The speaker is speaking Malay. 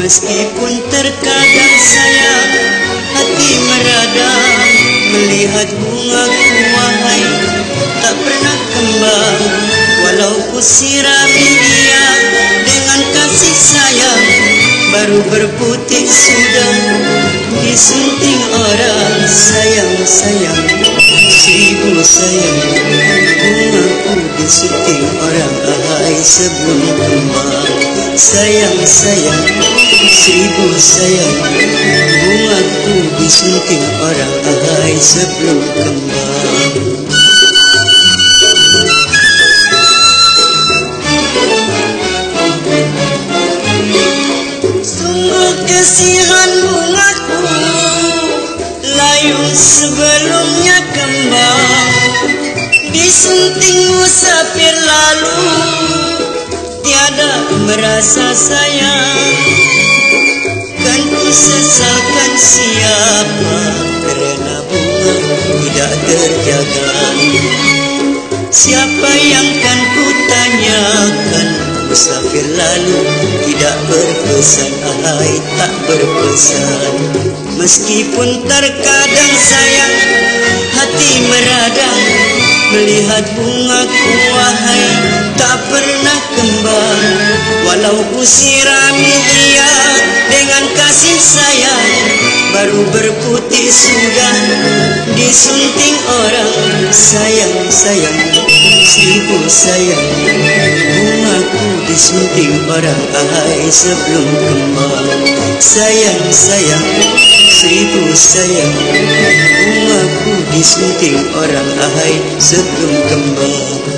Meskipun terkadang sayang Hati meradang Melihat bunga wahai Tak pernah kembang. Walau ku sirami dia Dengan kasih sayang Baru berputih sudah Disunting orang Sayang-sayang. Seribu sayang Bunga ku disunting orang Ahai sebelum kembang Sayang-sayang Seribu sayang. Bunga ku disunting orang Ahai sebelum kembang Sungguh kesihan bungaku Layu sebelumnya kembang Disunting musafir lalu merasa sayang. Kan ku sesalkan siapa Kerana bunga tidak terjaga. Siapa yang kan ku tanyakan Musafir lalu tidak berpesan. Ahai tak berpesan. Meskipun terkadang sayang Hati meradang. Melihat bunga ku wahai Walau ku sirami dia Dengan kasih sayang. Baru berputih sudah Disunting orang. Sayang-sayang Seribu sayang. Bungaku disunting orang Ahai sebelum kembang Sayang-sayang Seribu sayang. Bungaku disunting orang Ahai sebelum kembang